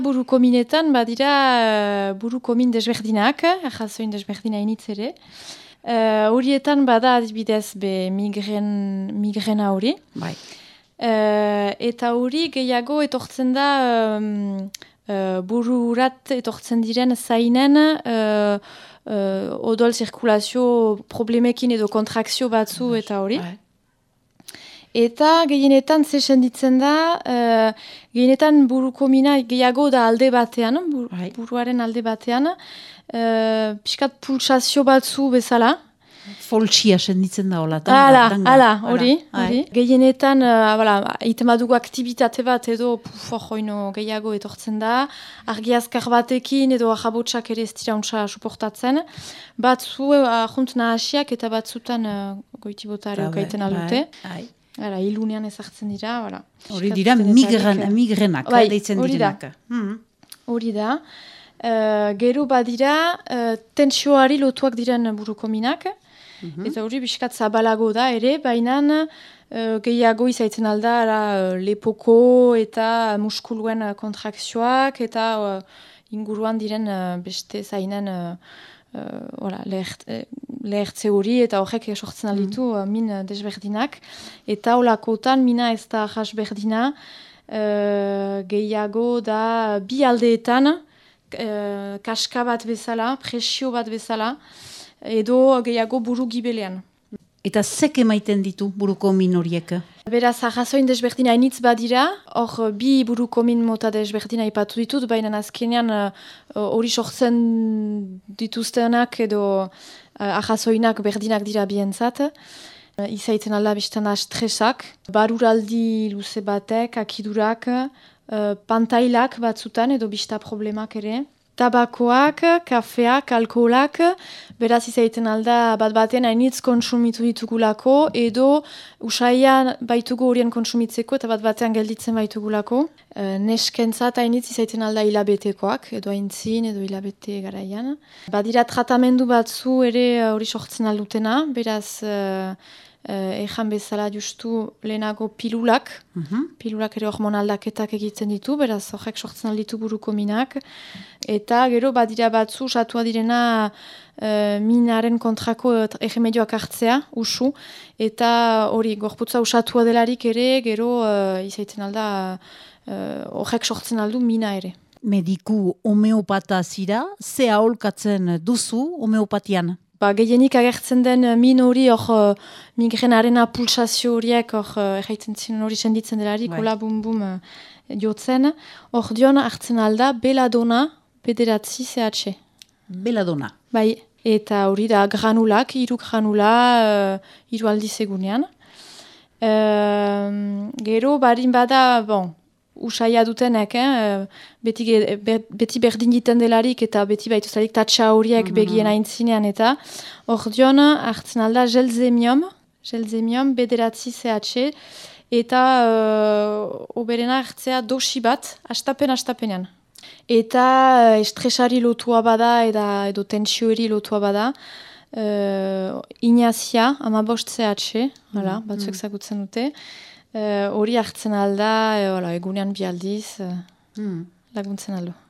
Buruko minetan, badira uh, buruko min desberdinak, ahazoin desberdina initz ere. Horietan bada adibidez be migren, migrena hori. Bai. eta hori gehiago etortzen da um, uh, bururat etortzen diren zainen uh, odol zirkulazio problemekin edo kontrakzio batzu eta hori. Bai. Eta gehienetan zesen ditzen da, uh, gehienetan buruko mina gehiago da alde batean, bai. buruaren alde batean, uh, piskat pulsazio batzu bezala, Foltsia senditzen da hola. Hala, hala, hori. Gehienetan, uh, iten badugu aktivitate bat edo pufojoino gehiago etortzen da. Argiazkar batekin edo ahabotsak ere ez dira untsa suportatzen. Batzu ahunt nahasiak eta batzutan uh, goitibotare okaiten aldute. Hala, ilunean ezartzen dira. Hori dira migren, migrenak, bai, deitzen direnak. Hmm. Hori da. Uh, gero badira, uh, tensioari lotuak diren buruko minak. -hmm. Eta hori biskat zabalago da ere, baina uh, gehiago izaitzen alda uh, lepoko eta muskuluen kontrakzioak eta uh, inguruan diren uh, beste zainen uh, uh, lehertze hori eta horrek sortzen alditu mm min desberdinak. Eta holakotan mina ez da jasberdina uh, gehiago da bi aldeetan uh, kaska bat bezala, presio bat bezala, edo gehiago buru gibelean. Eta zek emaiten ditu buruko min horiek? Beraz, ahazoin desberdina initz badira, hor bi buruko min mota desberdina ipatu ditut, baina azkenean hori uh, sortzen dituztenak edo ahazoinak berdinak dira bientzat. Uh, izaiten alda biztan da stresak, baruraldi luze batek, akidurak, uh, pantailak batzutan edo bizta problemak ere tabakoak, kafeak, alkoholak, beraz izaiten alda bat batean hainitz konsumitu ditugulako, edo usaian baitugu horien konsumitzeko eta bat batean gelditzen baitugulako. E, neskentzat hainitz izaiten alda hilabetekoak, edo haintzin, edo hilabete garaian. Badira tratamendu batzu ere hori sortzen aldutena, beraz... E, Uh, Ejan bezala justu lehenago pilulak, mhm. pilulak ere hormonaldaketak egiten ditu, beraz horrek sortzen alditu buruko minak. Eta gero badira batzu, satua direna uh, minaren kontrako egemedioak hartzea, usu. Eta hori, gorputza usatua delarik ere, gero uh, izaiten alda horrek sortzen aldu mina ere. Mediku homeopata zira, ze aholkatzen duzu homeopatian? Ba, gehienik agertzen den uh, min hori hor uh, migrenaren pulsazio horiek hor uh, erraiten zinen hori senditzen delarik, hola bum bum uh, jotzen. Hor dion hartzen alda beladona bederatzi zehatxe. Beladona? Bai, eta hori da granulak, iru granula, uh, iru aldiz egunean. Uh, gero, barin bada, bon, usaia dutenek, eh? beti, beti berdin diten delarik eta beti baitu zarik tatsa horiek mm -hmm. begien aintzinean eta hor dion hartzen alda gelzemium, gelzemium bederatzi CH eta uh, oberena hartzea dosi bat, astapen astapenean. Eta uh, estresari lotua bada eta edo tensioeri lotua bada, uh, inazia, ama bost CH, mm -hmm. batzuek zagutzen dute, Eh, hori hartzen alda, e, egunean bi aldiz, uh, laguntzen aldo.